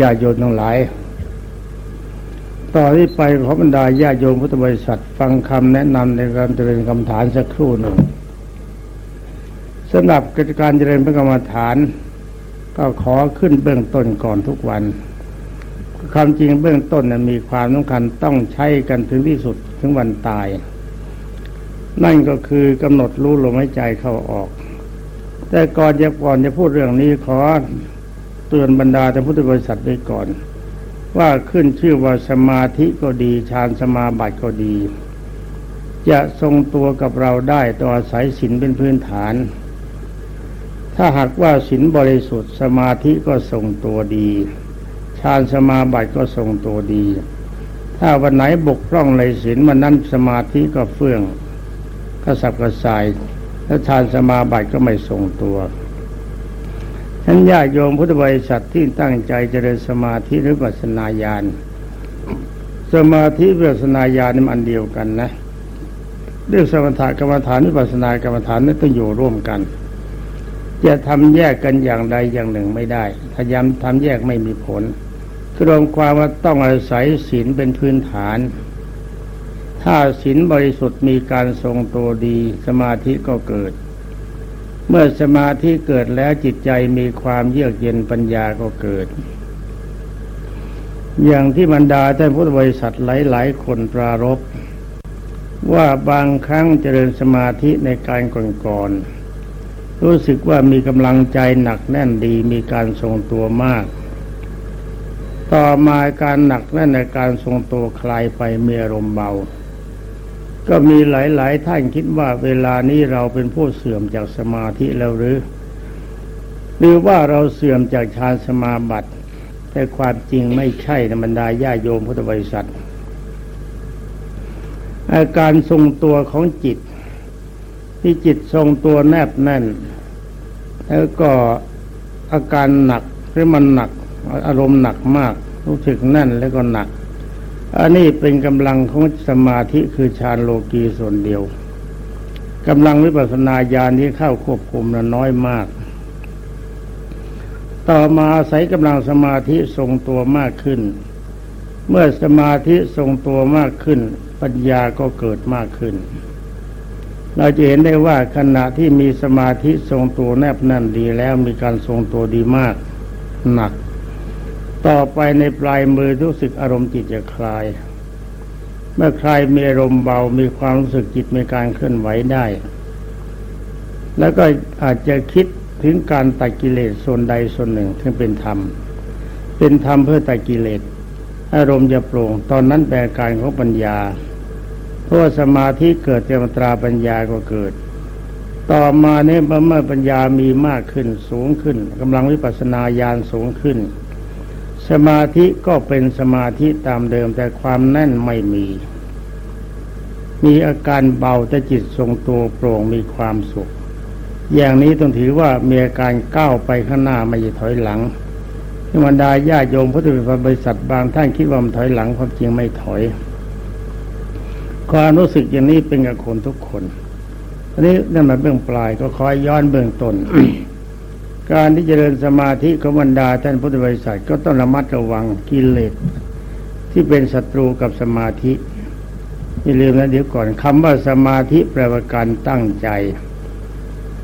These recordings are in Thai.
ญาโยมทั้งหลาย ต่อที่ไปขอบรรดาญาโยมพุทธบริษัท ฟังคำแนะนำในการเจริญกรรมฐานสักครู่หนึ่งสำหรับกิจการเจริญพระกรรมฐาน ก็ขอขึ้นเบื้องต้นก่อนทุกวันความจริงเบื้องต้นมีความสำคัญต้องใช้กันถึงที่สุดถึงวันตาย นั่นก็คือกำหนดรู้ลมหายใจเข้าออก แต่ก่อนจะก่อนจะพูดเรื่องนี้ขอ ตือนบรรดาแต่พุทธบริษัทไว้ก่อน ว่าขึ้นชื่อว่าสมาธิก็ดีฌานสมาบัติก็ดี จะทรงตัวกับเราได้ต่ออาศัยศีลเป็นพื้นฐาน ถ้าหากว่าศีลบริสุทธิ์สมาธิก็ทรงตัวดีฌานสมาบัติก็ทรงตัวดี ถ้าวันไหนบกพร่องในศีลมันนั้นสมาธิก็เฟื่องก็สับกระส่ายและฌานสมาบัติก็ไม่ทรงตัว ท่านญาติโยมพุทธบริษัทที่ตั้งใจเจริญสมาธิหรือปัสนาญาณสมาธิปัสนาญาณนี่มันเดียวกันนะเรื่องสมถกรรมฐานหรือปัสนากรรมฐานนี่ต้องอยู่ร่วมกัน จะทำแยกกันอย่างใดอย่างหนึ่งไม่ได้ถ้าย้ำทำแยกไม่มีผลรวมความว่าต้องอาศัยศีลเป็นพื้นฐาน ถ้าศีลบริสุทธิ์มีการทรงตัวดีสมาธิก็เกิด เมื่อสมาธิเกิดแล้วจิตใจมีความเยือกเย็นปัญญาก็เกิด อย่างที่บรรดาท่านพุทธบริษัทหลายๆ คนปรารบว่าบางครั้งเจริญสมาธิในการก่อนๆรู้สึกว่ามีกำลังใจหนักแน่นดีมีการทรงตัวมาก ต่อมาการหนักแน่นในการทรงตัวคลายไปมีอารมณ์เบา ก็มีหลาย ๆ ท่านคิดว่าเวลานี้เราเป็นผู้เสื่อมจากสมาธิแล้วหรือ หรือว่าเราเสื่อมจากฌานสมาบัติ แต่ความจริงไม่ใช่ในบรรดาญาโยมพุทธบริษัท อาการทรงตัวของจิต ที่จิตทรงตัวแนบแน่น แล้วก็อาการหนักหรือมันหนักอารมณ์หนักมาก รู้สึกแน่นแล้วก็หนัก อันนี้เป็นกำลังของสมาธิคือฌานโลกีส่วนเดียวกำลังวิปัสสนาญาณที่เข้าควบคุมนั้นน้อยมาก ต่อมาอาศัยกำลังสมาธิทรงตัวมากขึ้น เมื่อสมาธิทรงตัวมากขึ้น ปัญญาก็เกิดมากขึ้น เราจะเห็นได้ว่าขณะที่มีสมาธิทรงตัวแนบแน่นดีแล้วมีการทรงตัวดีมาก หนัก ต่อไปในปลายมือรู้สึกอารมณ์จิตจะคลาย เมื่อคลายมีอารมณ์เบามีความรู้สึกจิตมีการเคลื่อนไหวได้ แล้วก็อาจจะคิดถึงการตัดกิเลสส่วนใดส่วนหนึ่งที่เป็นธรรม เป็นธรรมเพื่อตัดกิเลสอารมณ์จะโปร่ง ตอนนั้นแปลการของปัญญา เพราะสมาธิเกิดเจมตราปัญญาก็เกิด ต่อมาเนี่ยเมื่อปัญญามีมากขึ้นสูงขึ้นกำลังวิปัสสนาญาณสูงขึ้น สมาธิก็เป็นสมาธิตามเดิมแต่ความแน่นไม่มี มีอาการเบาแต่จิตทรงตัวโปร่งมีความสุข อย่างนี้ต้องถือว่ามีอาการก้าวไปข้างหน้าไม่ถอยหลังที่บรรดาญาโยมพุทธบริษัทบางท่านคิดว่ามันถอยหลังความจริงไม่ถอย ความรู้สึกอย่างนี้เป็นกับคนทุกคนอันนี้นั่นมาเบื้องปลายก็คอยย้อนเบื้องต้น การที่จเจริญสมาธิของบรรดาท่านพุทธบริษัทก็ต้องระมัดระวังกิเลสที่เป็นศัตรูกับสมาธิอย่าลืมนะเดี๋ยวก่อนคำว่าสมาธิแปลว่าการตั้งใจ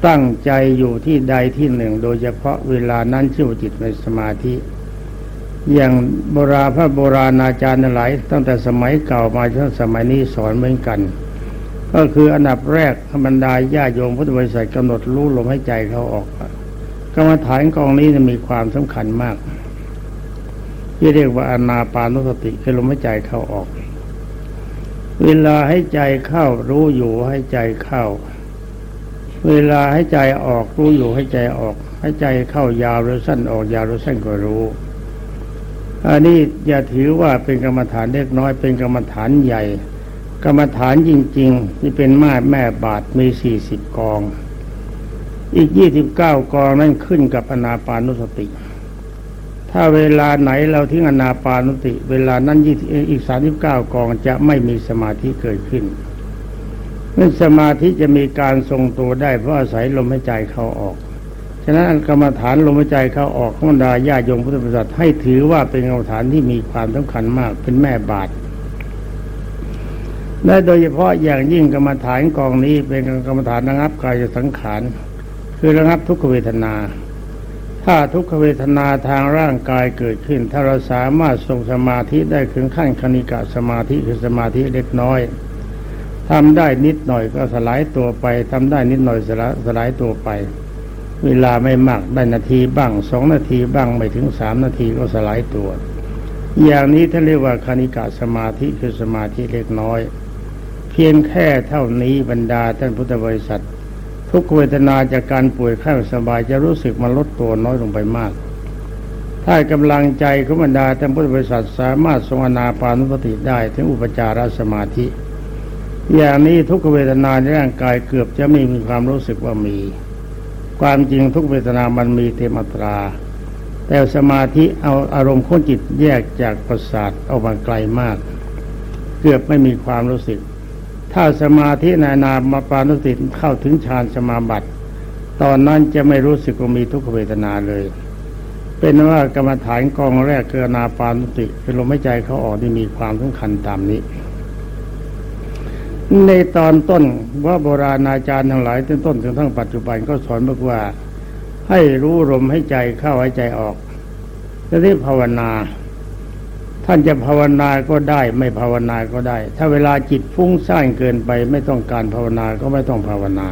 ตั้งใจอยู่ที่ใดที่หนึ่ง โดยเฉพาะเวลานั้นชื่อจิตในสมาธิ อย่างโบราณพระโบราณอาจารย์หลายตั้งแต่สมัยเก่ามาจนสมัยนี้สอนเหมือนกัน ก็คืออันดับแรกบรรดาญาโยมพุทธบริษัทกำหนดรู้ลมหายใจเขาออก กรรมฐานกองนี้จะมีความสำคัญมากที่เรียกว่าอนาปานุสติคือลมหายใจเข้าออก เวลาให้ใจเข้ารู้อยู่ให้ใจเข้า เวลาให้ใจออกรู้อยู่ให้ใจออก ให้ใจเข้ายาวหรือสั้นออกยาวหรือสั้นก็รู้อันนี้อย่าถือว่าเป็นกรรมฐานเล็กน้อยเป็นกรรมฐานใหญ่ กรรมฐานจริง ๆ ที่เป็นมาแม่บาทมีสี่สิบกอง อีกยี่สิบเก้ากองนั้นขึ้นกับอนาปานุสติ ถ้าเวลาไหนเราทิ้งอนาปานุสติ เวลานั้นยี่อีกสาสิบเก้ากองจะไม่มีสมาธิเกิดขึ้นเมื่อสมาธิจะมีการทรงตัวได้เพราะอาศัยลมหายใจเข้าออก ฉะนั้นกรรมฐานลมหายใจเข้าออกของบรรดาญาโยมพุทธบริษัทให้ถือว่าเป็นกรรมฐานที่มีความสำคัญมากเป็นแม่บาทและโดยเฉพาะอย่างยิ่งกรรมฐานกองนี้เป็นกรรมฐานระงับกายสังขาร คือระงับทุกขเวทนา ถ้าทุกขเวทนาทางร่างกายเกิดขึ้น ถ้าเราสามารถทรงสมาธิได้ถึงขั้นคณิกะสมาธิคือสมาธิเล็กน้อยทำได้นิดหน่อยก็สลายตัวไปทำได้นิดหน่อยสลายสลายตัวไป เวลาไม่มากได้นาทีบ้างสองนาทีบ้างไม่ถึงสามนาทีก็สลายตัว อย่างนี้ท่านเรียกว่าคณิกะสมาธิคือสมาธิเล็กน้อย เพียงแค่เท่านี้บรรดาท่านพุทธบริษัท ทุกเวทนาจากการป่วยไข้สบายจะรู้สึกมันลดตัวน้อยลงไปมาก ถ้ากำลังใจของบรรดาท่านพุทธบริษัทสามารถทรงอนาปานุสติได้ถึงอุปจารสมาธิ อย่างนี้ทุกเวทนาในร่างกายเกือบจะไม่มีความรู้สึกว่ามี ความจริงทุกเวทนามันมีเทมตรา แต่สมาธิเอาอารมณ์คนจิตแยกจากประสาทออกมาไกลมาก เกือบไม่มีความรู้สึก ถ้าสมาธินานามาปานุสติเข้าถึงฌานสมาบัติ ตอนนั้นจะไม่รู้สึกว่ามีทุกขเวทนาเลย เป็นว่ากรรมฐานกองแรกคือนาปานุสติเป็นลมหายใจเขาออกที่มีความสำคัญตามนี้ ในตอนต้นว่าโบราณอาจารย์ทั้งหลายตั้งต้นถึงทั้งปัจจุบันก็สอนบอกว่า ให้รู้ลมให้ใจเข้าหายใจออกจะได้ภาวนา ท่านจะภาวนาก็ได้ ไม่ภาวนาก็ได้ ถ้าเวลาจิตฟุ้งซ่านเกินไป ไม่ต้องการภาวนาก็ไม่ต้องภาวนา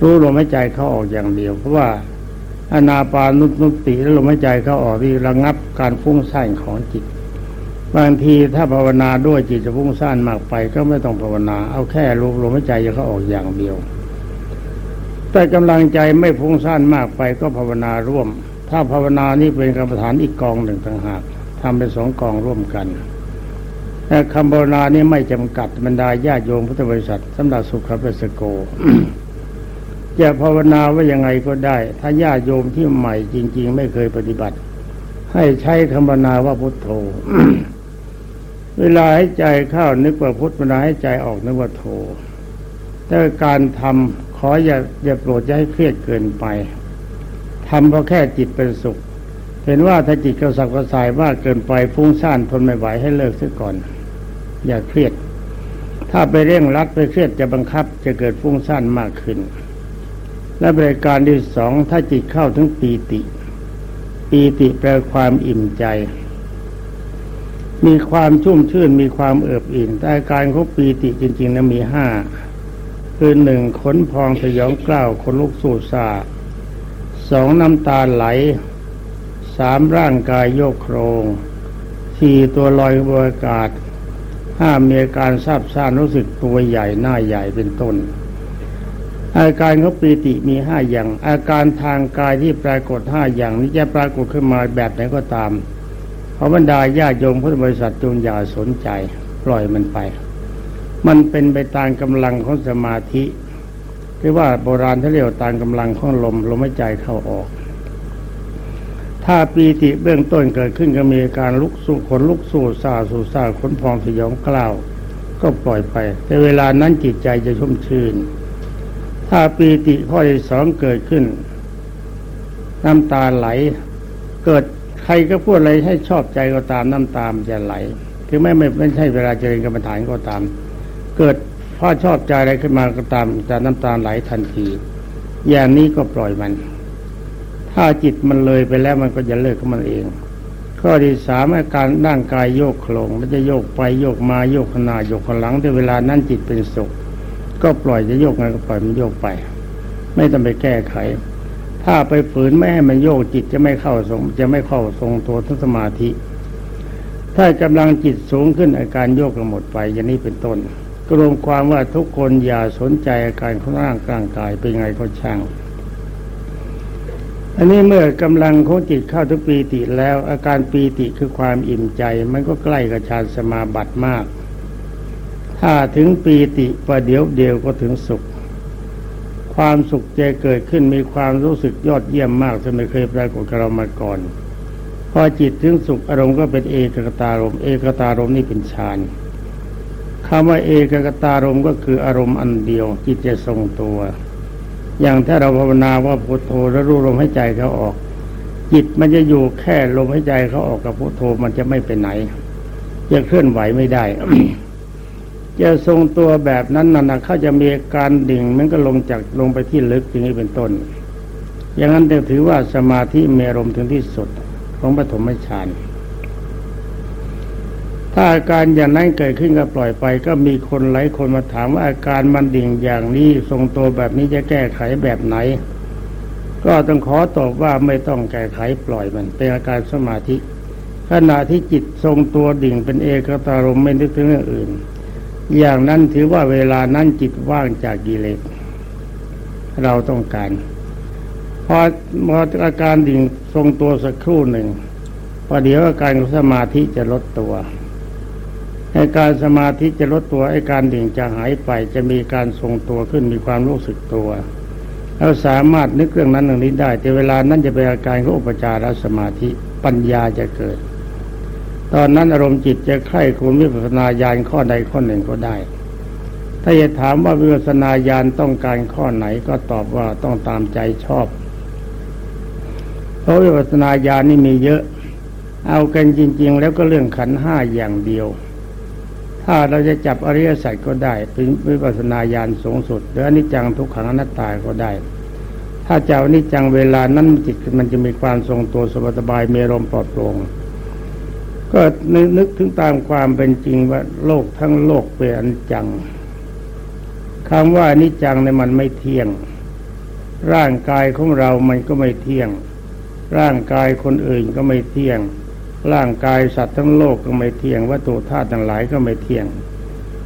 รู้ลมหายใจเข้าออกอย่างเดียว เพราะว่าอนาปานุนุติและลมหายใจเข้าออกที่ระงับการฟุ้งซ่านของจิต บางทีถ้าภาวนาด้วยจิตจะพุ่งสั้นมากไป ก็ไม่ต้องภาวนา เอาแค่ลมลมหายใจเขาออกอย่างเดียว แต่กำลังใจไม่พุ่งสั้นมากไปก็ภาวนาร่วม ถ้าภาวนานี้เป็นกรรมฐานอีกกองหนึ่งต่างหาก ทำเป็นสองกองร่วมกันแต่คำภาวนานี้ไม่จำกัดบรรดาญาโยมพุทธบริษัทสำหรับสุขเปสโกจะภาวนาว่ายังไงก็ได้ ถ้าญาโยมที่ใหม่จริง ๆ ไม่เคยปฏิบัติ ให้ใช้คำภาวนาว่าพุทโธ เวลาให้ใจเข้านึกว่าพุทธเวลาให้ใจออกนึกว่าโทแต่การทำขออย่าอย่าโปรดจะให้เครียดเกินไปทำเพราะแค่จิตเป็นสุข เห็นว่าถ้าจิตกระสับกระส่ายมากเกินไปฟุ้งซ่านทนไม่ไหวให้เลิกซะก่อน อย่าเครียด ถ้าไปเร่งรัดไปเครียดจะบังคับจะเกิดฟุ้งซ่านมากขึ้น และบริการที่สองถ้าจิตเข้าถึงปีติ ปีติแปลความอิ่มใจ มีความชุ่มชื่นมีความเอิบอิ่มแต่การของปีติจริงๆนะมีห้าคือหนึ่งขนพองสยองกล้าวขนลุกสูดซาสองน้ำตาไหล สามร่างกายโยกโครงสี่ตัวลอยบรอากาศห้ามีอาการซาบซ่านรู้สึกตัวใหญ่หน้าใหญ่เป็นต้น อาการของปีติมีห้าอย่าง อาการทางกายที่ปรากฏห้าอย่างนี้จะปรากฏขึ้นมาแบบไหนก็ตามขอบรรดาญาโยมพุทธบริษัทจงอย่าสนใจ ปล่อยมันไป มันเป็นไปตามกำลังของสมาธิที่ว่าโบราณท่าเรียกตามกำลังของลมลมหายใจเข้าออก ถ้าปีติเบื้องต้นเกิดขึ้นก็มีการลุกสู้ขนลุกสู้ซาสู้ซาขนพองสยองกล้าวก็ปล่อยไป แต่เวลานั้นจิตใจจะชุ่มชื่น ถ้าปีติข้อที่สองเกิดขึ้น น้ำตาไหล เกิดใครก็พูดอะไรให้ชอบใจก็ตามน้ำตามจะไหลถึงแม้ไม่ไม่ใช่เวลาเจริญกรรมฐานก็ตาม เกิดพ่อชอบใจอะไรขึ้นมาก็ตามจะน้ำตาไหลทันที อย่างนี้ก็ปล่อยมัน ถ้าจิตมันเลยไปแล้วมันก็จะเลิกของมันเอง ข้อที่สามอาการร่างกายโยกโคลงมันจะโยกไปโยกมาโยกขนาโยกขหลังแต่เวลานั้นจิตเป็นสุข ก็ปล่อยจะโยกไงก็ปล่อยมันโยกไป ไม่ต้องไปแก้ไข ถ้าไปฝืนไม่ให้มันโยกจิตจะไม่เข้าทรงจะไม่เข้าทรงตัวทัสมาธิ ถ้ากำลังจิตสูงขึ้นอาการโยกก็หมดไปอย่างนี้เป็นต้นกรวมความว่าทุกคนอย่าสนใจอาการของร่างกางกายเป็นไงก็ช่าง อันนี้เมื่อกำลังของจิตเข้าทุกปีติแล้ว อาการปีติคือความอิ่มใจ มันก็ใกล้กับฌานสมาบัติมาก ถ้าถึงปีติประเดี๋ยวเดียวก็ถึงสุข ความสุขจะเกิดขึ้นมีความรู้สึกยอดเยี่ยมมากที่ไม่เคยปรากฏกับเรามาก่อน พอจิตถึงสุขอารมณ์ก็เป็นเอกกตารมเอกตารมนี่เป็นฌานคำว่าเอกกตารมก็คืออารมณ์อันเดียวจิตจะทรงตัว อย่างถ้าเราภาวนาว่าพุทโธแล้วรู้ลมหายใจเขาออก จิตมันจะอยู่แค่ลมหายใจเขาออกกับพุทโธมันจะไม่ไปไหนจะเคลื่อนไหวไม่ได้จะทรงตัวแบบนั้นนะเขาจะมีการดิ่งมันก็ลงจากลงไปที่ลึกอย่างนี้เป็นต้น อย่างนั้นจะถือว่าสมาธิเมรมถึงที่สุดของปฐมฌาน ถ้าอาการอย่างนั้นเกิดขึ้นก็ปล่อยไป ก็มีคนหลายคนมาถามว่าอาการมันดิ่งอย่างนี้ทรงตัวแบบนี้จะแก้ไขแบบไหน ก็ต้องขอตอบว่าไม่ต้องแก้ไขปล่อยมัน เป็นอาการสมาธิ ขณะที่จิตทรงตัวดิ่งเป็นเอกตารมไม่นึกถึงเรื่องอื่น อย่างนั้นถือว่าเวลานั้นจิตว่างจากกิเลสเราต้องการ พอพออาการดิ่งทรงตัวสักครู่หนึ่งพอเดี๋ยวอาการสมาธิจะลดตัว ไอการสมาธิจะลดตัวไอ้การดิ่งจะหายไปจะมีการทรงตัวขึ้นมีความรู้สึกตัวเราสามารถนึกเรื่องนั้นเรื่องนี้ได้ แต่เวลานั้นจะเป็นอาการของอุปจารสมาธิปัญญาจะเกิด ตอนนั้นอารมณ์จิตจะไข้คุณวิปัสนาญาณข้อใดข้อหนึ่งก็ได้ ถ้าจะถามว่าวิปัสนาญาณต้องการข้อไหนก็ตอบว่าต้องตามใจชอบ เพราะวิปัสนาญาณนี่มีเยอะ เอากันจริง ๆ แล้วก็เรื่องขันห้าอย่างเดียว ถ้าเราจะจับอริยสัจก็ได้เป็นวิปัสนาญาณสูงสุดหรืออนิจจังทุกขังอนัตตาก็ได้ ถ้าเจ้าอนิจจังเวลานั้นจิตมันจะมีความทรงตัวสบายมีลมปลอดโปร่งก็นึกถึงตามความเป็นจริงว่าโลกทั้งโลกเป็นอนิจจังคำว่านิจจังในมันไม่เที่ยง ร่างกายของเรามันก็ไม่เที่ยง ร่างกายคนอื่นก็ไม่เที่ยง ร่างกายสัตว์ทั้งโลกก็ไม่เที่ยงวัตถุธาตุทั้งหลายก็ไม่เที่ยง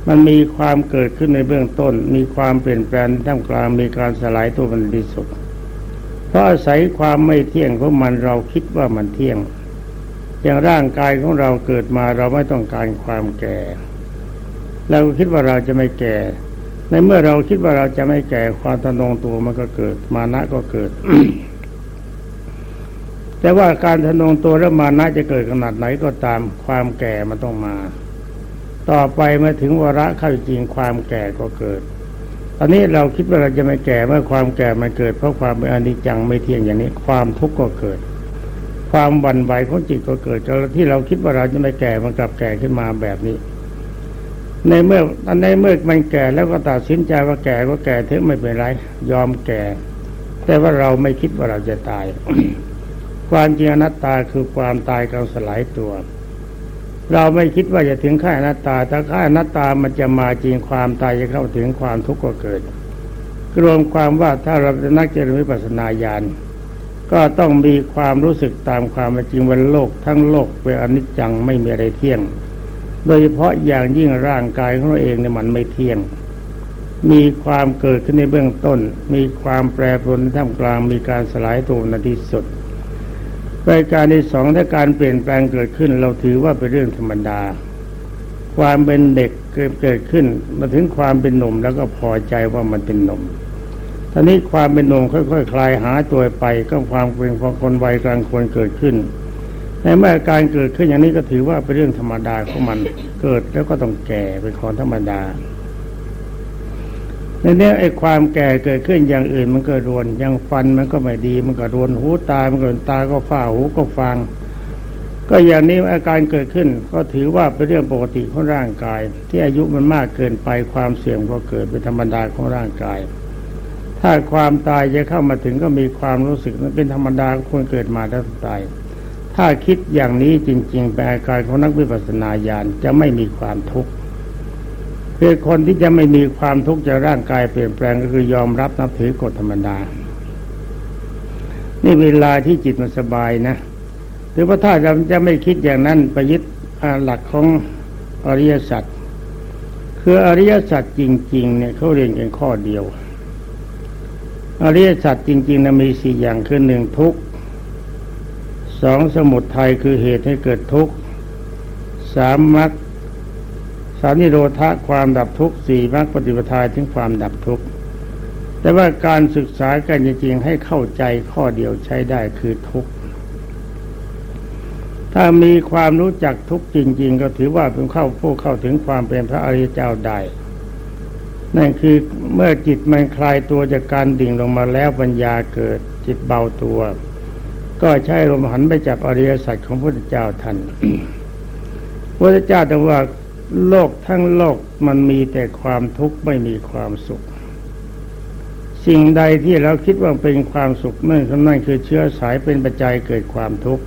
มันมีความเกิดขึ้นในเบื้องต้น มีความเปลี่ยนแปลงท่ามกลางมีการสลายตัวมันที่สุดเพราะอาศัยความไม่เที่ยงของมันเราคิดว่ามันเที่ยง อย่างร่างกายของเราเกิดมาเราไม่ต้องการความแก่เราคิดว่าเราจะไม่แก่ ในเมื่อเราคิดว่าเราจะไม่แก่ความตนงตัวมันก็เกิด มานะก็เกิด แต่ว่าการทะนงตัวและมานะจะเกิดขนาดไหนก็ตามความแก่มันต้องมา ต่อไปมื่อถึงวาระเข้าจริงความแก่ก็เกิด ตอนนี้เราคิดว่าเราจะไม่แก่เมื่อความแก่มันเกิด เพราะความเป็นอนิจจังไม่เที่ยงอย่างนี้ ความทุกข์ก็เกิด ความบันไหวของจิตก็เกิดที่เราคิดว่าเราจะไม่แก่มันกลับแก่ขึ้นมาแบบนี้ ในเมื่อในเมื่อมันแก่แล้วก็ตัดสินใจว่าแก่ก็แก่เถอะไม่เป็นไร ยอมแก่ แต่ว่าเราไม่คิดว่าเราจะตาย ความจริงอนัตตาคือความตายการสลายตัว เราไม่คิดว่าจะถึงข่าอนัตตาถ้าข่าอนัตตามันจะมาจริงความตายจะเข้าถึงความทุกข์ก็เกิดรวมความว่าถ้าเราจะนักเจริญวิปัสสนาญาณก็ต้องมีความรู้สึกตามความจริงวันโลก ทั้งโลกเป็นอนิจจังไม่มีอะไรเที่ยง โดยเฉพาะอย่างยิ่งร่างกายของเราเองเนี่ยมันไม่เที่ยง มีความเกิดขึ้นในเบื้องต้น มีความแปรปรวนท่ามกลางมีการสลายตัวในที่สุด รายการที่สองถ้าการเปลี่ยนแปลงเกิดขึ้น เราถือว่าเป็นเรื่องธรรมดา ความเป็นเด็กเกิดขึ้น มาถึงความเป็นหนุ่มแล้วก็พอใจว่ามันเป็นหนุ่มตอนนี้ความเป็นหนุ่มค่อยๆคคลายหาตัวไปก็ความเป็นของคนวัยกลางคนเกิดขึ้นในเมื่อการเกิดขึ้นอย่างนี้ก็ถือว่าเป็นเรื่องธรรมดาของมันเกิดแล้วก็ต้องแก่เป็นของธรรมดา ในนี้ไอ้ความแก่เกิดขึ้นอย่างอื่นมันก็รวนอย่างฟันมันก็ไม่ดี มันก็รวนหูตา มันก็ตาก็ฝ้าหูก็ฟัง ก็อย่างนี้อาการเกิดขึ้น ก็ถือว่าเป็นเรื่องปกติของร่างกาย ที่อายุมันมากเกินไปความเสี่ยงก็เกิดเป็นธรรมดาของร่างกาย ถ้าความตายจะเข้ามาถึงก็มีความรู้สึกนั้นเป็นธรรมดาคนเกิดมาแล้วตาย ถ้าคิดอย่างนี้จริงๆแปลกายของนักวิปัสสนาญาณจะไม่มีความทุกข์ คือคนที่จะไม่มีความทุกข์จะร่างกายเปลี่ยนแปลงก็คือยอมรับนับถือกฎธรรมดา นี่เวลาที่จิตมันสบายนะหรือว่าถ้าเราจะไม่คิดอย่างนั้นไปยึดหลักของอริยสัจคืออริยสัจจริง ๆ เนี่ยเขาเรียนกันข้อเดียว อริยสัจจริงๆนะมีสี่อย่างคือหนึ่งทุกสองสมุทัยคือเหตุให้เกิดทุกข์สามมรรค สานิโรธะความดับทุกข์สี่มรรคปฏิปทาถึงความดับทุกข์แต่ว่าการศึกษากันจริงๆให้เข้าใจข้อเดียวใช้ได้คือทุกข์ถ้ามีความรู้จักทุกข์จริง ๆ ก็ถือว่าเป็นเข้าผู้เข้าถึงความเป็นพระอริยเจ้าได้นั่นคือเมื่อจิตมันคลายตัวจากการดิ่งลงมาแล้วปัญญาเกิดจิตเบาตัว ก็ใช้ลมหันไปจับอริยสัจของพระพุทธเจ้าท่านพระพุทธเจ้าแต่ว่า โลกทั้งโลกมันมีแต่ความทุกข์ไม่มีความสุข สิ่งใดที่เราคิดว่าเป็นความสุขนั่นนั่นคือเชื้อสายเป็นปัจจัยเกิดความทุกข์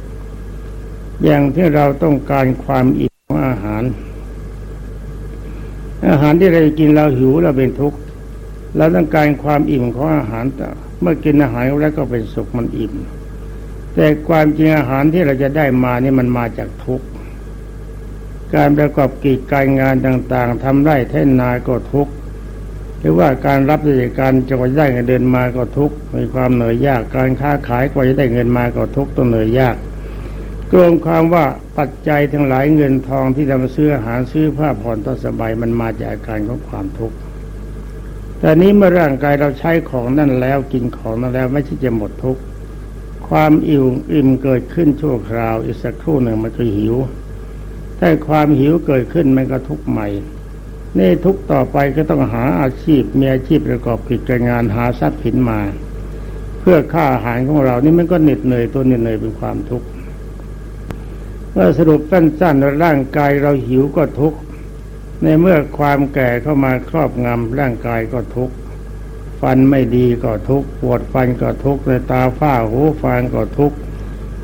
อย่างที่เราต้องการความอิ่มของอาหาร อาหารที่เรากินเราหิวเราเป็นทุกข์เราต้องการความอิ่มของอาหารเมื่อกินอาหารแล้วก็เป็นสุขมันอิ่ม แต่ความจริงอาหารที่เราจะได้มานี่มันมาจากทุกข์ การประกอบกิจการงานต่างๆทำไร่แท่นาก็ทุกข์หรือว่าการรับราชการจะกว่าได้เงินเดือนมาก็ทุกข์มีความเหนื่อยยากการค้าขายกว่าจะได้เงินมาก็ทุกข์ต้องเหนื่อยยากรวมความว่าปัจจัยทั้งหลายเงินทองที่ทำซื้ออาหารซื้อผ้าผ่อนต้อสบายมันมาจากอาการของความทุกข์แต่นี้เมื่อร่างกายเราใช้ของนั่นแล้วกินของนั่นแล้วไม่ใช่จะหมดทุกข์ความอิ่มอิ่มเกิดขึ้นชั่วคราวอีกสักครู่หนึ่งมันก็หิว ถ้าความหิวเกิดขึ้นมันก็ทุกข์ใหม่นี่ทุกต่อไปก็ต้องหาอาชีพมีอาชีพประกอบกิจการงานหาทรัพย์สินมา เพื่อค่าอาหารของเรานี่มันก็เหน็ดเหนื่อยตัวเหน็ดเหนื่อยเป็นความทุกข์เมื่อสรุปสั้นๆร่างกายเราหิวก็ทุกข์ในเมื่อความแก่เข้ามาครอบงำร่างกายก็ทุกข์ฟันไม่ดีก็ทุกข์ปวดฟันก็ทุกข์ในตาฝ้าหูฟันก็ทุกข์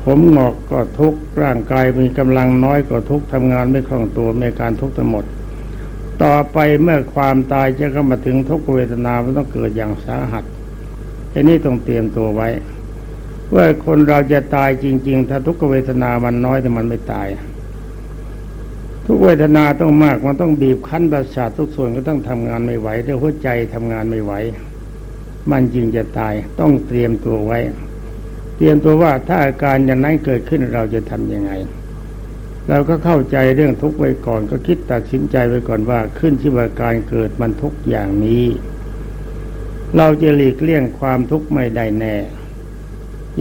ผมหงอกก็ทุกข์ร่างกายมีกำลังน้อยก็ทุกข์ทำงานไม่คล่องตัวมีการทุกข์ทั้งหมด ต่อไปเมื่อความตายจะเข้ามาถึงทุกเวทนามันต้องเกิดอย่างสาหัสทีนี้ต้องเตรียมตัวไว้ว่าคนเราจะตายจริง ๆ ถ้าทุกเวทนามันน้อยแต่มันไม่ตาย ทุกเวทนาต้องมากมันต้องบีบคั้นประสาททุกส่วนก็ต้องทำงานไม่ไหวแต่หัวใจทำงานไม่ไหว มันจริงจะตายต้องเตรียมตัวไว้ เตรียมตัวว่าถ้าอาการอย่างนั้นเกิดขึ้นเราจะทํำยังไง เราก็เข้าใจเรื่องทุกข์ไว้ก่อน ก็คิดตัดสินใจไว้ก่อนว่าขึ้นที่ว่าการเกิดมันทุกอย่างนี้ เราจะหลีกเลี่ยงความทุกข์ไม่ได้แน่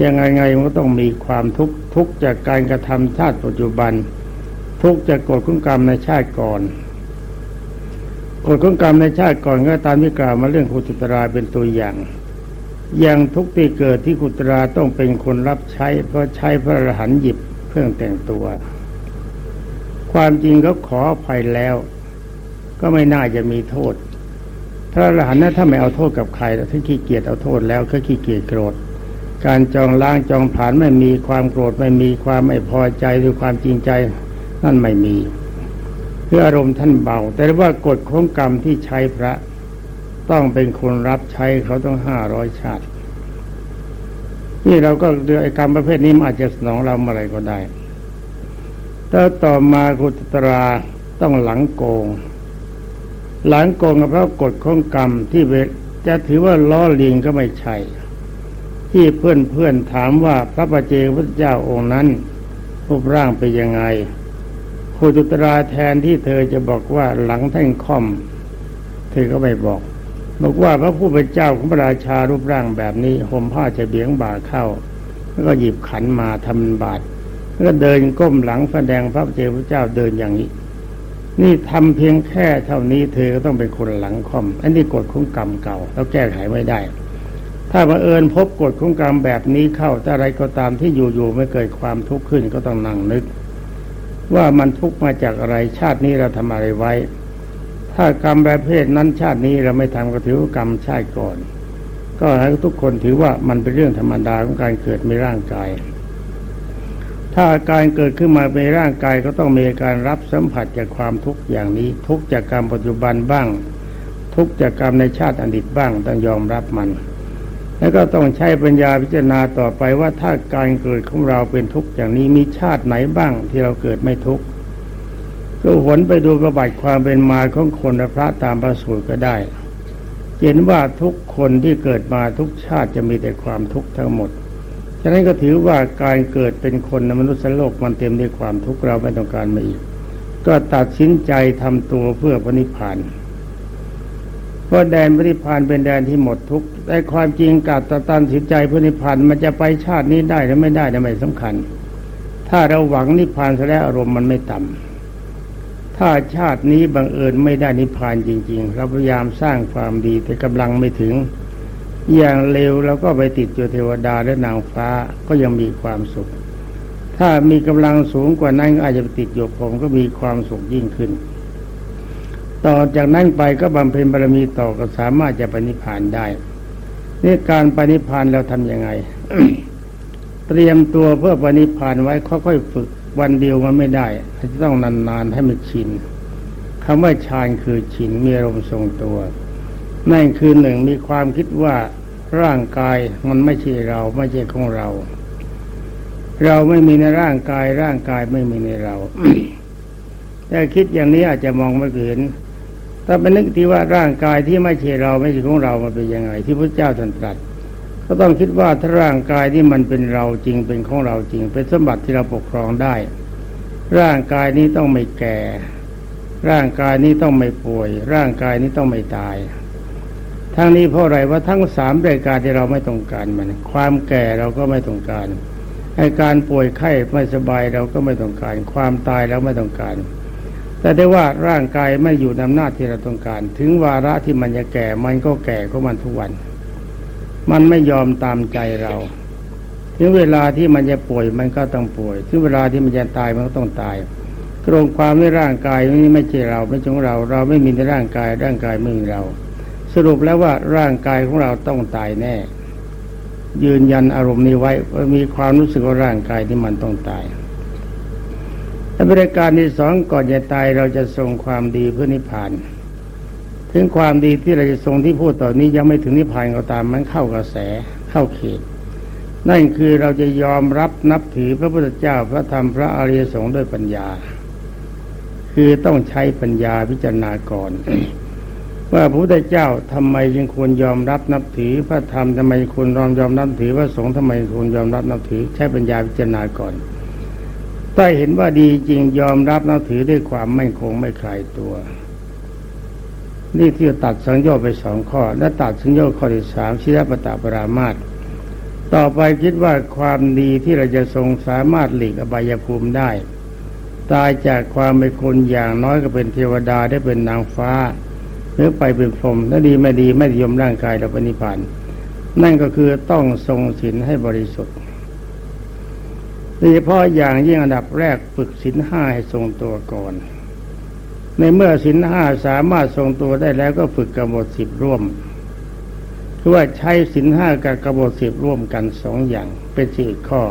ยังไงไงมันก็ต้องมีความทุกข์ทุกจากการกระทำชาติปัจจุบัน ทุกจากกฎของกรรมในชาติก่อนกฎของกรรมในชาติก่อนก็ตามที่กล่าวมาเรื่องขุตตราเป็นตัวอย่าง ย่างทุกที่เกิดที่ขุตราต้องเป็นคนรับใช้ เพราะใช้พระรหันหยิบเครื่องแต่งตัว ความจริงเขาขออภัยแล้ว ก็ไม่น่าจะมีโทษ พระรหันนั้นถ้าไม่เอาโทษกับใครถ้าขี้เกียจเอาโทษแล้วก็ขี้เกียจโกรธ การจองล้างจองผ่านไม่มีความโกรธไม่มีความไม่พอใจหรือความจริงใจนั่นไม่มีคืออารมณ์ท่านเบา แต่ว่ากฎของกรรมที่ใช้พระ ต้องเป็นคนรับใช้เขาต้องห้าร้อยชาติ นี่เราก็เรือไอ้กรรมประเภทนี้อาจจะสนองเราเมื่อไรก็ได้แต่ต่อมาคุตตราต้องหลังโกง หลังโกงเพระกฎของกรรมที่จะถือว่าล้อเลียงก็ไม่ใช่ ที่เพื่อนเพื่อนถามว่าพระปเจกพุทธเจ้าองค์นั้นรูปร่างเป็นยังไงโคตุตราแทนที่เธอจะบอกว่าหลังแท่งค่อม เธอก็ไม่บอก บอกว่าพระผู้เป็นเจ้าของพระราชารูปร่างแบบนี้ห่มผ้าจะเบียงบ่าเข้า แล้วก็หยิบขันมาทำบาตรแล้วก็เดินก้มหลังแสดงพระเจ้าพระเจ้าเดินอย่างนี้ นี่ทำเพียงแค่เท่านี้เธอก็ต้องเป็นคนหลังคอม อันนี้กฎของกรรมเก่า แล้วแก้ไขไม่ได้ ถ้าบังเอิญพบกฎของกรรมแบบนี้เข้าแต่อะไรก็ตามที่อยู่ๆไม่เกิดความทุกข์ขึ้นก็ต้องนั่งนึก ว่ามันทุกข์มาจากอะไรชาตินี้เราทำอะไรไว้ ถ้ากรรมประเภทนั้นชาตินี้เราไม่ทำก็ถือว่ากรรมชาติก่อน ก็ให้ทุกคนถือว่ามันเป็นเรื่องธรรมดาของการเกิดในร่างกาย ถ้าการเกิดขึ้นมาในร่างกายก็ต้องมีการรับสัมผัสจากความทุกข์อย่างนี้ ทุกจากกรรมปัจจุบันบ้าง ทุกจากกรรมในชาติอดีตบ้างต้องยอมรับมันแล้วก็ต้องใช้ปัญญาพิจารณาต่อไปว่าถ้าการเกิดของเราเป็นทุกข์อย่างนี้มีชาติไหนบ้างที่เราเกิดไม่ทุกข์ ก็หวนไปดูประวัติความเป็นมาของคนและพระตามประสูตรก็ได้ เห็นว่าทุกคนที่เกิดมาทุกชาติจะมีแต่ความทุกข์ทั้งหมด ฉะนั้นก็ถือว่าการเกิดเป็นคนในมนุษย์โลกมันเต็มด้วยความทุกข์เราไม่ต้องการมาอีก ก็ตัดสินใจทำตัวเพื่อพระนิพพานเพราะแดนพระนิพพานเป็นแดนที่หมดทุกข์แต่ความจริงการตัดสินใจพระนิพพานมันจะไปชาตินี้ได้หรือไม่ได้ไม่สำคัญ ถ้าเราหวังนิพพานแล้วอารมณ์มันไม่ต่ำ ถ้าชาตินี้บังเอิญไม่ได้นิพพานจริง ๆ เราพยายามสร้างความดีแต่กำลังไม่ถึง อย่างเร็วเราก็ไปติดอยู่เทวดาและนางฟ้าก็ยังมีความสุข ถ้ามีกำลังสูงกว่านั้นอาจจะไปติดอยู่ผมก็มีความสุขยิ่งขึ้น ต่อจากนั้นไปก็บำเพ็ญบารมีต่อก็สามารถจะปณิพานได้นี่การปณิพานเราทำยังไง เตรียมตัวเพื่อปณิพานไว้ค่อยๆฝึก วันเดียวมันไม่ได้จะต้องนานๆให้มันชินคำว่าฌานคือชินมีอารมณ์ทรงตัวนั่นคือหนึ่งมีความคิดว่าร่างกายมันไม่ใช่เราไม่ใช่ของเรา เราไม่มีในร่างกายร่างกายไม่มีในเราแต่คิดอย่างนี้อาจจะมองไม่เห็นถ้าไปนึกที่ว่าร่างกายที่ไม่ใช่เราไม่ใช่ของเรามันเป็นยังไง ที่พระเจ้าตรัส ก็ต้องคิดว่าถ้าร่างกายที่มันเป็นเราจริงเป็นของเราจริง เป็นสมบัติที่เราปกครองได้ ร่างกายนี้ต้องไม่แก่ ร่างกายนี้ต้องไม่ป่วย ร่างกายนี้ต้องไม่ตาย ทั้งนี้เพราะอะไรว่าทั้งสามรายการที่เราไม่ต้องการมัน ความแก่เราก็ไม่ต้องการอาการป่วยไข้ไม่สบายเราก็ไม่ต้องการ ความตายเราไม่ต้องการ แต่ได้ว่าร่างกายไม่อยู่ในอำนาจที่เราต้องการ ถึงวาระที่มันจะแก่มันก็แก่ของมันทุกวัน มันไม่ยอมตามใจเรา ถึงเวลาที่มันจะป่วยมันก็ต้องป่วย ถึงเวลาที่มันจะตายมันก็ต้องตายกรงความในร่างกายนี้ไม่ใช่เราไม่ใช่ของเรา เราไม่มีในร่างกายร่างกายไม่มีเรา สรุปแล้วว่าร่างกายของเราต้องตายแน่ ยืนยันอารมณ์นี้ไว้ว่ามีความรู้สึกว่าร่างกายที่มันต้องตายแต่บริการที่สองก่อนจะตายเราจะทรงความดีเพื่อนิพพาน ถึงความดีที่เราจะทรงที่พูดต่อนนี้ยังไม่ถึงนิพพานก็ตามมันเข้ากระแสเข้าเขต นั่นคือเราจะยอมรับนับถือพระพุทธเจ้าพระธรรมพระอริยสงฆ์ด้วยปัญญา คือต้องใช้ปัญญาพิจารณาก่อนว่าพระพุทธเจ้าทำไมจึงควรยอมรับนับถือพระธรรมทำไมควรยอมยอมนับถือพระสงฆ์ทำไมควรยอมรับนับถือใช้ปัญญาพิจารณาก่อนถ้าเห็นว่าดีจริงยอมรับนับถือด้วยความไม่คงไม่คลายตัว นี่ที่ตัดสังโยชน์ไปสองข้อ และตัดสังโยชน์ข้อที่สามชิรปตาปรามาตต่อไปคิดว่าความดีที่เราจะทรงสามารถหลีกอบายภูมิได้ ตายจากความเป็นคนอย่างน้อยก็เป็นเทวดาได้เป็นนางฟ้า หรือไปเป็นพรหมถ้าดีไม่ดีไม่ยมร่างกายเราปณิพันธ์นั่นก็คือต้องทรงศีลให้บริสุทธิ์โดยเฉพาะอย่างยิ่งอันดับแรกฝึกศีลห้าให้ทรงตัวก่อน ในเมื่อสินห้าสามารถทรงตัวได้แล้วก็ฝึกกำหนดสิบร่วมคือว่าใช้สินห้ากับกำหนดสิบร่วมกันสองอย่างเป็นสี่ข้อ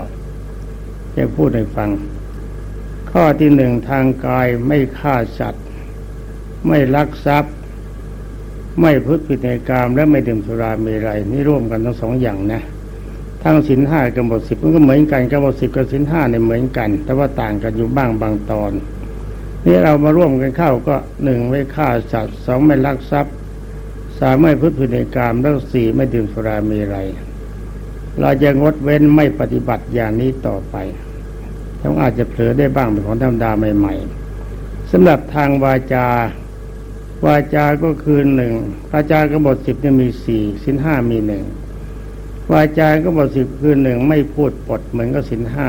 จะพูดให้ฟัง ข้อที่หนึ่งทางกายไม่ฆ่าสัตว์ ไม่ลักทรัพย์ ไม่พุทธผิดในกามและไม่ดื่มสุราเมรัยนี่ร่วมกันทั้งสองอย่างนะทั้งสินห้ากับหมดสิบมันก็เหมือนกันกับหมดสิบกับสินห้าเนี่ยเหมือนกัน แต่ว่าต่างกันอยู่บ้างบางตอน นี่เรามาร่วมกันเข้าก็หนึ่งไม่ฆ่าสัตว์สองไม่ลักทรัพย์สามไม่พุทธพิกรรมแล้วสี่ไม่ดื่มสุรามีไร เราจะงดเว้นไม่ปฏิบัติอย่างนี้ต่อไปต้องอาจจะเผลอได้บ้างเป็นของธรรมดาใหม่ ๆสำหรับทางวาจาวาจาก็คือหนึ่งวาจากบทสิบเนี่ยมีสี่สินห้ามีหนึ่งวาจากบทสิบคือหนึ่งไม่พูดปดเหมือนกับสินห้า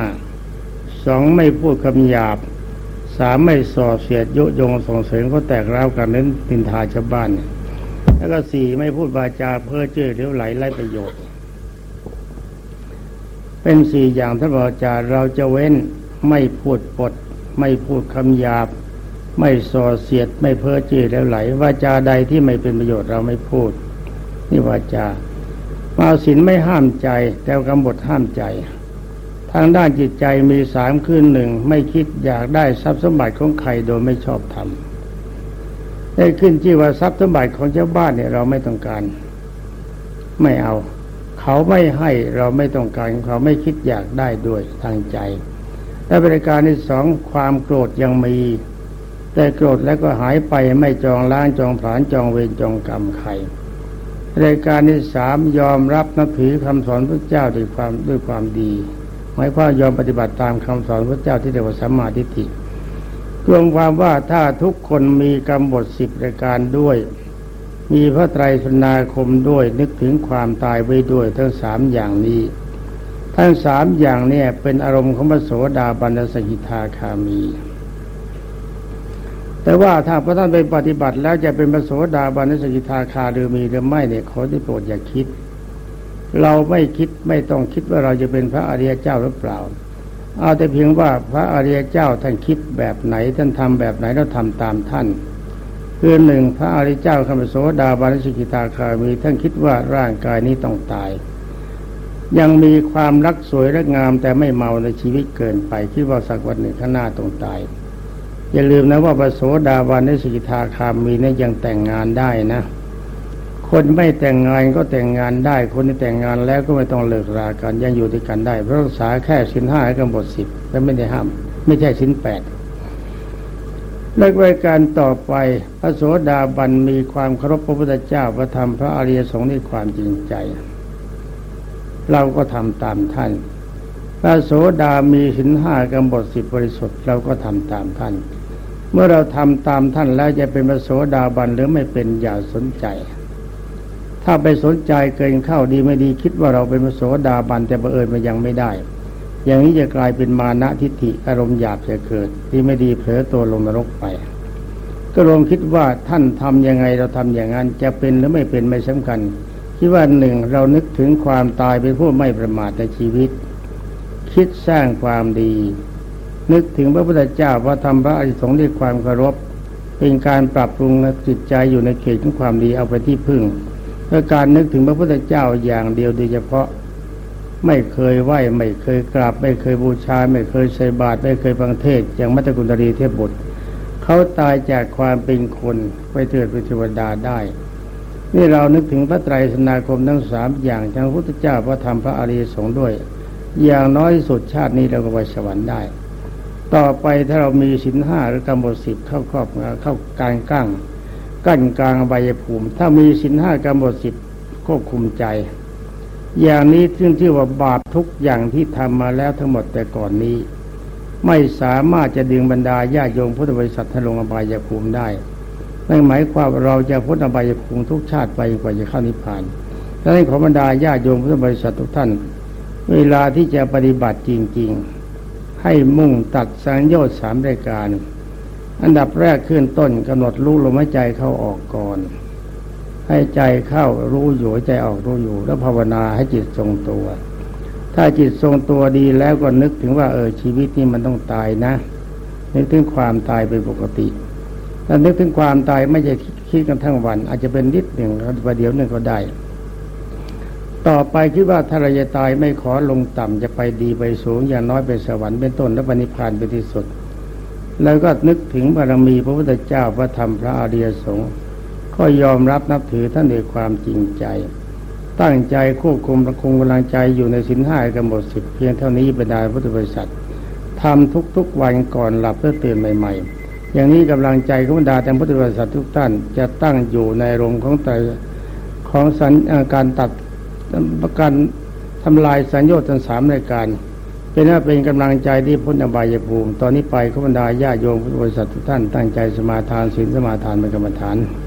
สองไม่พูดคำหยาบ สามไม่ส่อเสียดยุยงส่งเสริมเขาแตกร้าวกันเน้นตินทาชาวบ้าน แล้วก็สี่ไม่พูดวาจาเพ้อเจ้อเลี้ยวไหลไร้ประโยชน์ เป็นสี่อย่างท่านบอกจาเราจะเว้นไม่พูดปด ไม่พูดคำหยาบ ไม่ส่อเสียดไม่เพ้อเจ้อแล้วไหลวาจาใดที่ไม่เป็นประโยชน์เราไม่พูด นี่วาจามาสินไม่ห้ามใจแต่กำบทห้ามใจ ทางด้านจิตใจมีสามคืนหนึ่งไม่คิดอยากได้ทรัพย์สมบัติของใครโดยไม่ชอบทำได้ขึ้นที่ว่าทรัพย์สมบัติของเจ้าบ้านเนี่ยเราไม่ต้องการ ไม่เอา เขาไม่ให้เราไม่ต้องการเขาไม่คิดอยากได้ด้วยทางใจและบริการที่สองความโกรธยังมี แต่โกรธแล้วก็หายไปไม่จองล้างจองผลานจองเวรจองกรรมใครรายการที่สามยอมรับนับถือคำสอนพระเจ้าด้วยความด้วยความดี หมายความยอมปฏิบัติตามคำสอนพระเจ้าที่เรียกว่าสัมมาทิฏฐิรวมความว่าถ้าทุกคนมีกรรมบทสิบรายการด้วย มีพระไตรสนาคมด้วยนึกถึงความตายไว้ด้วยทั้งสามอย่างนี้ ทั้งสามอย่างเนี่ยเป็นอารมณ์ของพระโสดาบันสกิทาคามี แต่ว่าถ้าพระท่านไปปฏิบัติแล้วจะเป็นพระโสดาบันสกิทาคาหรือมีหรือไม่เนี่ยขอที่โปรดอย่าคิด เราไม่คิดไม่ต้องคิดว่าเราจะเป็นพระอริยเจ้าหรือเปล่า เอาแต่เพียงว่าพระอริยเจ้าท่านคิดแบบไหนท่านทำแบบไหนเราทำตามท่านคือหนึ่งพระอริยเจ้าคำโสดาบันสิกิทาคามีท่านคิดว่าร่างกายนี้ต้องตาย ยังมีความรักสวยและงามแต่ไม่เมาในชีวิตเกินไปคิดว่าสักวันหนึ่งข้างหน้าต้องตาย อย่าลืมนะว่าพระโสดาบันในสกิทาคามีนี่ยังแต่งงานได้นะ คนไม่แต่งงานก็แต่งงานได้ คนที่แต่งงานแล้วก็ไม่ต้องเลิกรากันยังอยู่ด้วยกันได้เพราะรักษาแค่ชิ้นห้ากับหมดสิบและไม่ได้ห้าม ไม่ใช่ชิ้นแปดแลวรายการต่อไปพระโสดาบันมีความเคารพพระพุทธเจ้าพระธรรมพระอริยสงฆ์ด้วยความจริงใจ เราก็ทำตามท่าน พระโสดามีสินห้ากำบทสิบบริสุทธิ์เราก็ทำตามท่าน เมื่อเราทำตามท่านแล้วจะเป็นพระโสดาบันหรือไม่เป็นอย่าสนใจ ถ้าไปสนใจเกินเข้าดีไม่ดีคิดว่าเราเป็นโสดาบันแต่บังเอิญมันยังไม่ได้ อย่างนี้จะกลายเป็นมานะทิฏฐิอารมณ์หยาบจะเกิดที่ไม่ดีเผลอตัวลงนรกไป ก็ลองคิดว่าท่านทํำยังไงเราทำอย่างนั้นจะเป็นหรือไม่เป็นไม่สำคัญคิดว่าหนึ่งเรานึกถึงความตายเป็นผู้ไม่ประมาทในชีวิต คิดสร้างความดี นึกถึงพระพุทธเจ้าพระธรรมพระอริสงฆ์ด้วยความเคารพเป็นการปรับปรุงจิตใจอยู่ในเขตของความดีเอาไปที่พึ่ง เพื่อการนึกถึงพระพุทธเจ้าอย่างเดียวโดยเฉพาะไม่เคยไหว้ไม่เคยกราบ ไม่เคยบูชา ไม่เคยใส่บาตรไม่เคยฟังเทศอย่างมัตตกุณรีเทพบุตรเขาตายจากความเป็นคนไปเถิดเป็นเทวดาได้ นี่เรานึกถึงพระไตรสนาคมทั้งสามอย่างทั้งพระพุทธเจ้าพระธรรมพระอริยสงฆ์ด้วย อย่างน้อยสุดชาตินี้เราก็ไปสวรรค์ได้ ต่อไปถ้าเรามีสินห้าหรือกรรมสิบเข้าครอบเข้าการกั้ง กั้นกลางใบภูมิ ถ้ามีสินห้ากรรมสิบก็คุมใจ อย่างนี้ซึ่งที่ว่าบาปทุกอย่างที่ทำมาแล้วทั้งหมดแต่ก่อนนี้ ไม่สามารถจะดึงบรรดาญาโยมพุทธบริษัททะลงอบายภูมิได้ไม่หมายความเราจะพุทธอบายภูมิทุกชาติไปกว่าจะเข้านิพพานดังนั้นขอบรรดาญาโยมพุทธบริษัททุกท่าน เวลาที่จะปฏิบัติจริง ๆ ให้มุ่งตัดสังโยชน์สามรายการ อันดับแรกขึ้นต้นกำหนดรู้ลมหายใจเข้าออกก่อน ให้ใจเข้ารู้อยู่ใจออกรู้อยู่ แล้วภาวนาให้จิตทรงตัว ถ้าจิตทรงตัวดีแล้วก็นึกถึงว่าเออชีวิตนี้มันต้องตายนะ นึกถึงความตายเป็นปกติถ้านึกถึงความตายไม่ใช่คิดกันทั้งวัน อาจจะเป็นนิดหนึ่งประเดี๋ยวหนึ่งก็ได้ ต่อไปคิดว่าถ้าเราจะตายไม่ขอลงต่ำจะไปดีไปสูงอย่างน้อยเป็นสวรรค์เป็นต้นและปณิพานเป็นที่สุด แล้วก็นึกถึงบารมีพระพุทธเจ้าพระธรรมพระอริยสงฆ์ก็ยอมรับนับถือท่านด้วยความจริงใจ ตั้งใจควบคุมประคองกำลังใจอยู่ในสินห้ากันหมดสิบเพียงเท่านี้บรรดาพุทธบริษัททำทุกๆวันก่อนหลับเพื่อตื่นใหม่ ๆ อย่างนี้กำลังใจของบรรดาแต่พุทธบริษัททุกท่านจะตั้งอยู่ในรมของใจของสัญการตัดประกันทำลายสัญญาทั้งสามในการ เป็นว่าเป็นกำลังใจที่พ้นอบายภูมิ ตอนนี้ไปขบรรดาญาโยมบริษัททุกท่านตั้งใจสมาทานศีลสมาทานเป็นกรรมฐานาน